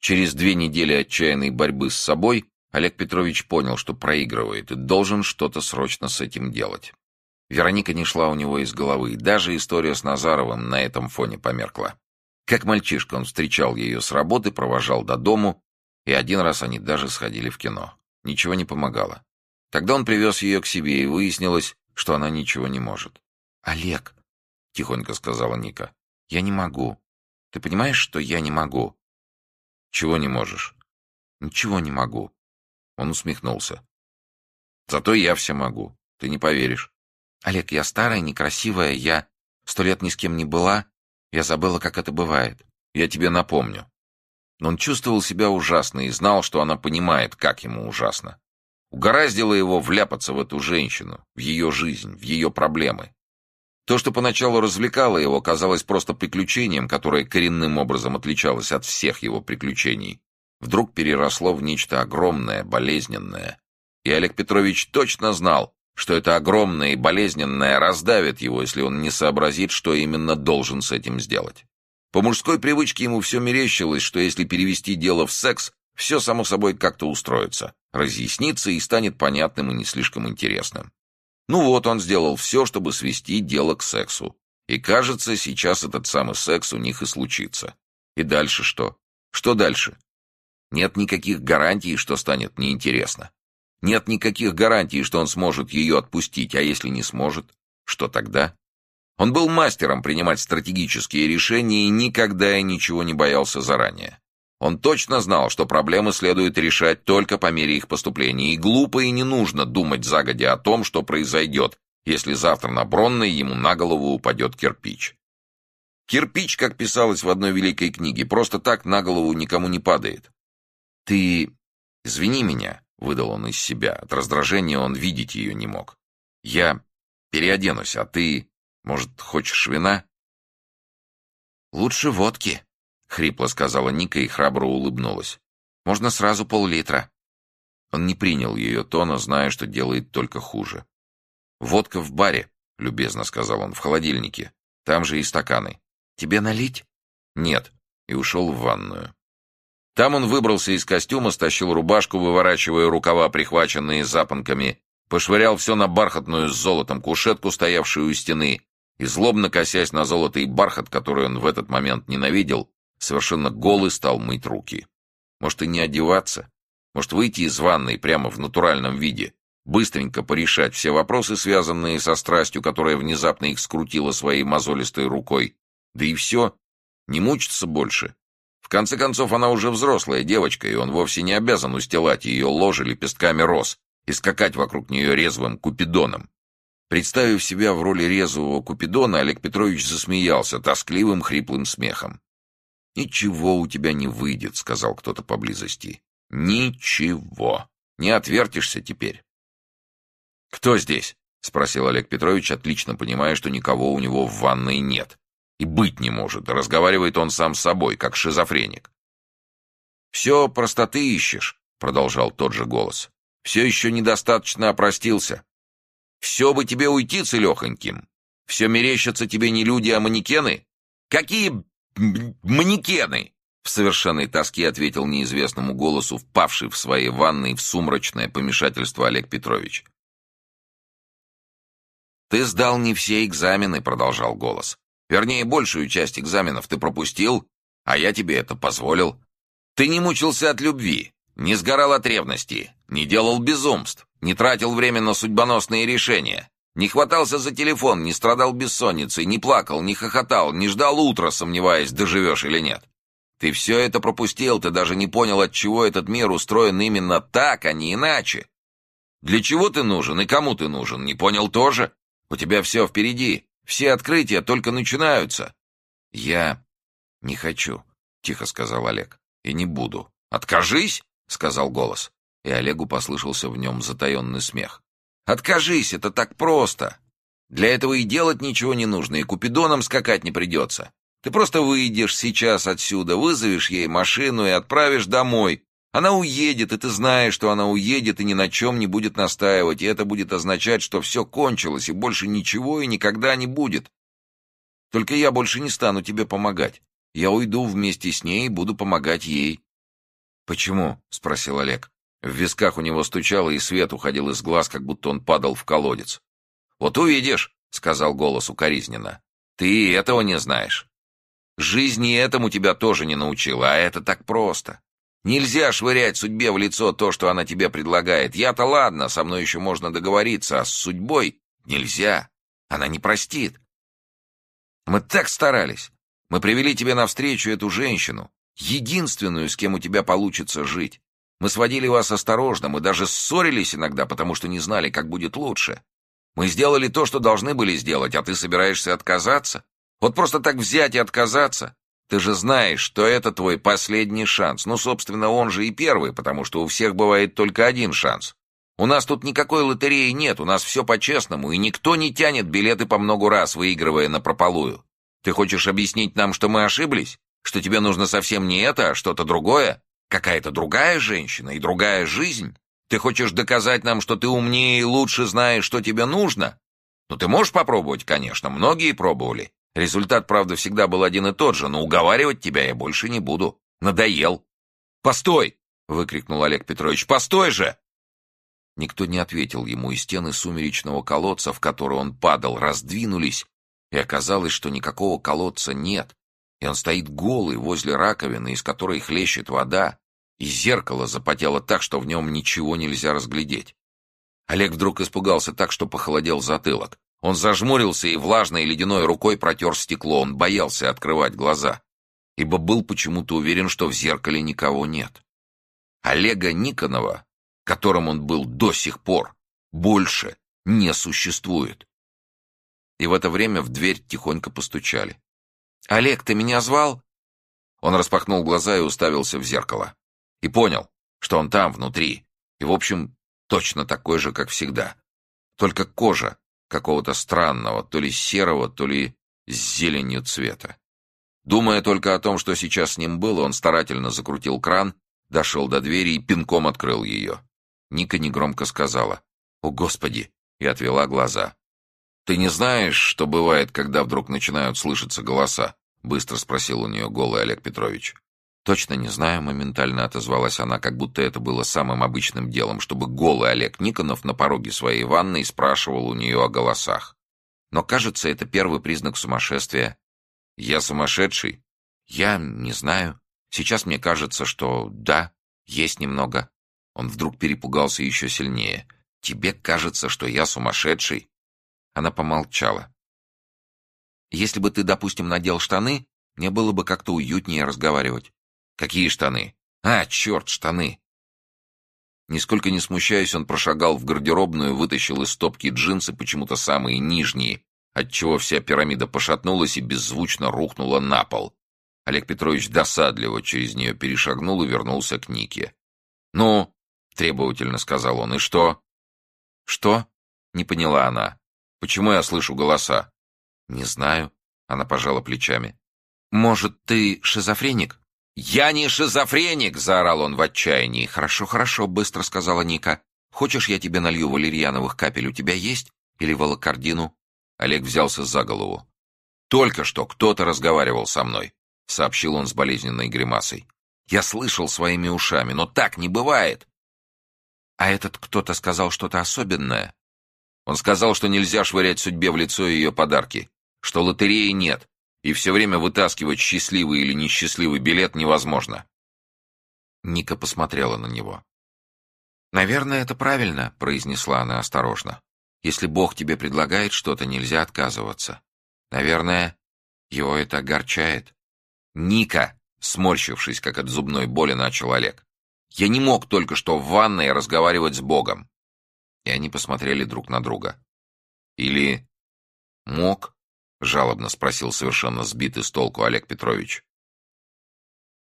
Через две недели отчаянной борьбы с собой Олег Петрович понял, что проигрывает и должен что-то срочно с этим делать. Вероника не шла у него из головы, даже история с Назаровым на этом фоне померкла. Как мальчишка он встречал ее с работы, провожал до дому, и один раз они даже сходили в кино. Ничего не помогало. Тогда он привез ее к себе, и выяснилось, что она ничего не может. «Олег», — тихонько сказала Ника, — «я не могу. Ты понимаешь, что я не могу?» «Чего не можешь?» «Ничего не могу». Он усмехнулся. «Зато я все могу. Ты не поверишь». «Олег, я старая, некрасивая, я сто лет ни с кем не была. Я забыла, как это бывает. Я тебе напомню». Но он чувствовал себя ужасно и знал, что она понимает, как ему ужасно. Угораздило его вляпаться в эту женщину, в ее жизнь, в ее проблемы. То, что поначалу развлекало его, казалось просто приключением, которое коренным образом отличалось от всех его приключений, вдруг переросло в нечто огромное, болезненное. И Олег Петрович точно знал, что это огромное и болезненное раздавит его, если он не сообразит, что именно должен с этим сделать. По мужской привычке ему все мерещилось, что если перевести дело в секс, все само собой как-то устроится, разъяснится и станет понятным и не слишком интересным. Ну вот, он сделал все, чтобы свести дело к сексу. И кажется, сейчас этот самый секс у них и случится. И дальше что? Что дальше? Нет никаких гарантий, что станет неинтересно. Нет никаких гарантий, что он сможет ее отпустить, а если не сможет, что тогда? Он был мастером принимать стратегические решения и никогда и ничего не боялся заранее. Он точно знал, что проблемы следует решать только по мере их поступления, и глупо и не нужно думать загодя о том, что произойдет, если завтра на Бронной ему на голову упадет кирпич. Кирпич, как писалось в одной великой книге, просто так на голову никому не падает. «Ты... извини меня», — выдал он из себя. От раздражения он видеть ее не мог. «Я переоденусь, а ты, может, хочешь вина?» «Лучше водки», — хрипло сказала Ника и храбро улыбнулась. «Можно сразу пол-литра». Он не принял ее тона, зная, что делает только хуже. «Водка в баре», — любезно сказал он, — «в холодильнике. Там же и стаканы». «Тебе налить?» «Нет», — и ушел в ванную. Там он выбрался из костюма, стащил рубашку, выворачивая рукава, прихваченные запонками, пошвырял все на бархатную с золотом кушетку, стоявшую у стены, и, злобно косясь на золотый бархат, который он в этот момент ненавидел, совершенно голый стал мыть руки. Может, и не одеваться? Может, выйти из ванной прямо в натуральном виде, быстренько порешать все вопросы, связанные со страстью, которая внезапно их скрутила своей мозолистой рукой. Да и все. Не мучиться больше конце концов, она уже взрослая девочка, и он вовсе не обязан устилать ее ложе лепестками роз и скакать вокруг нее резвым купидоном. Представив себя в роли резвого купидона, Олег Петрович засмеялся тоскливым хриплым смехом. «Ничего у тебя не выйдет», — сказал кто-то поблизости. «Ничего. Не отвертишься теперь». «Кто здесь?» — спросил Олег Петрович, отлично понимая, что никого у него в ванной нет. И быть не может. Разговаривает он сам с собой, как шизофреник. «Все простоты ищешь», — продолжал тот же голос. «Все еще недостаточно опростился. Все бы тебе уйти целехоньким. Все мерещатся тебе не люди, а манекены. Какие манекены?» В совершенной тоске ответил неизвестному голосу, впавший в своей ванной в сумрачное помешательство Олег Петрович. «Ты сдал не все экзамены», — продолжал голос. Вернее, большую часть экзаменов ты пропустил, а я тебе это позволил. Ты не мучился от любви, не сгорал от ревности, не делал безумств, не тратил время на судьбоносные решения, не хватался за телефон, не страдал бессонницей, не плакал, не хохотал, не ждал утра, сомневаясь, доживешь или нет. Ты все это пропустил, ты даже не понял, от чего этот мир устроен именно так, а не иначе. Для чего ты нужен и кому ты нужен, не понял тоже? У тебя все впереди. Все открытия только начинаются. Я не хочу, тихо сказал Олег. И не буду. Откажись, сказал голос. И Олегу послышался в нем затаенный смех. Откажись, это так просто. Для этого и делать ничего не нужно, и купидоном скакать не придется. Ты просто выйдешь сейчас отсюда, вызовешь ей машину и отправишь домой, она уедет, и ты знаешь, что она уедет и ни на чем не будет настаивать, и это будет означать, что все кончилось, и больше ничего и никогда не будет. Только я больше не стану тебе помогать. Я уйду вместе с ней и буду помогать ей. «Почему?» — спросил Олег. В висках у него стучало, и свет уходил из глаз, как будто он падал в колодец. «Вот увидишь», — сказал голос укоризненно. «Ты этого не знаешь. Жизни этому тебя тоже не научила, а это так просто. Нельзя швырять судьбе в лицо то, что она тебе предлагает. Я-то ладно, со мной еще можно договориться, а с судьбой нельзя. Она не простит. Мы так старались. Мы привели тебе навстречу эту женщину, единственную, с кем у тебя получится жить. Мы сводили вас осторожно, мы даже ссорились иногда, потому что не знали, как будет лучше. Мы сделали то, что должны были сделать, а ты собираешься отказаться? Вот просто так взять и отказаться? Ты же знаешь, что это твой последний шанс. Ну, собственно, он же и первый, потому что у всех бывает только один шанс. У нас тут никакой лотереи нет, у нас все по-честному, и никто не тянет билеты по много раз, выигрывая на прополую. Ты хочешь объяснить нам, что мы ошиблись? Что тебе нужно совсем не это, а что-то другое? Какая-то другая женщина и другая жизнь? Ты хочешь доказать нам, что ты умнее и лучше знаешь, что тебе нужно? Ну, ты можешь попробовать, конечно, многие пробовали. Результат, правда, всегда был один и тот же, но уговаривать тебя я больше не буду. Надоел. «Постой!» — выкрикнул Олег Петрович. «Постой же!» Никто не ответил ему, и стены сумеречного колодца, в который он падал, раздвинулись, и оказалось, что никакого колодца нет, и он стоит голый возле раковины, из которой хлещет вода, и зеркало запотело так, что в нем ничего нельзя разглядеть. Олег вдруг испугался так, что похолодел затылок. Он зажмурился и влажной ледяной рукой протер стекло. Он боялся открывать глаза, ибо был почему-то уверен, что в зеркале никого нет. Олега Никонова, которым он был до сих пор, больше не существует. И в это время в дверь тихонько постучали. «Олег, ты меня звал?» Он распахнул глаза и уставился в зеркало. И понял, что он там, внутри. И, в общем, точно такой же, как всегда. Только кожа какого-то странного, то ли серого, то ли с зеленью цвета. Думая только о том, что сейчас с ним было, он старательно закрутил кран, дошел до двери и пинком открыл ее. Ника негромко сказала «О, Господи!» и отвела глаза. «Ты не знаешь, что бывает, когда вдруг начинают слышаться голоса?» — быстро спросил у нее голый Олег Петрович. «Точно не знаю», — моментально отозвалась она, как будто это было самым обычным делом, чтобы голый Олег Никонов на пороге своей ванной спрашивал у нее о голосах. «Но, кажется, это первый признак сумасшествия». «Я сумасшедший?» «Я не знаю. Сейчас мне кажется, что да, есть немного». Он вдруг перепугался еще сильнее. «Тебе кажется, что я сумасшедший?» Она помолчала. «Если бы ты, допустим, надел штаны, мне было бы как-то уютнее разговаривать. Какие штаны? А, черт, штаны. Нисколько не смущаясь, он прошагал в гардеробную, вытащил из стопки джинсы, почему-то самые нижние, отчего вся пирамида пошатнулась и беззвучно рухнула на пол. Олег Петрович досадливо через нее перешагнул и вернулся к Нике. «Ну?» — требовательно сказал он. «И что?» «Что?» — не поняла она. «Почему я слышу голоса?» «Не знаю», — она пожала плечами. «Может, ты шизофреник?» «Я не шизофреник!» — заорал он в отчаянии. «Хорошо, хорошо», — быстро сказала Ника. «Хочешь, я тебе налью валерьяновых капель? У тебя есть? Или волокордину?» Олег взялся за голову. «Только что кто-то разговаривал со мной», — сообщил он с болезненной гримасой. «Я слышал своими ушами, но так не бывает». «А этот кто-то сказал что-то особенное?» Он сказал, что нельзя швырять судьбе в лицо ее подарки, что лотереи нет, и все время вытаскивать счастливый или несчастливый билет невозможно. Ника посмотрела на него. «Наверное, это правильно», — произнесла она осторожно. «Если Бог тебе предлагает что-то, нельзя отказываться. Наверное, его это огорчает». «Ника!» — сморщившись, как от зубной боли, начал Олег. «Я не мог только что в ванной разговаривать с Богом». И они посмотрели друг на друга. «Или мог?» — жалобно спросил совершенно сбитый с толку Олег Петрович.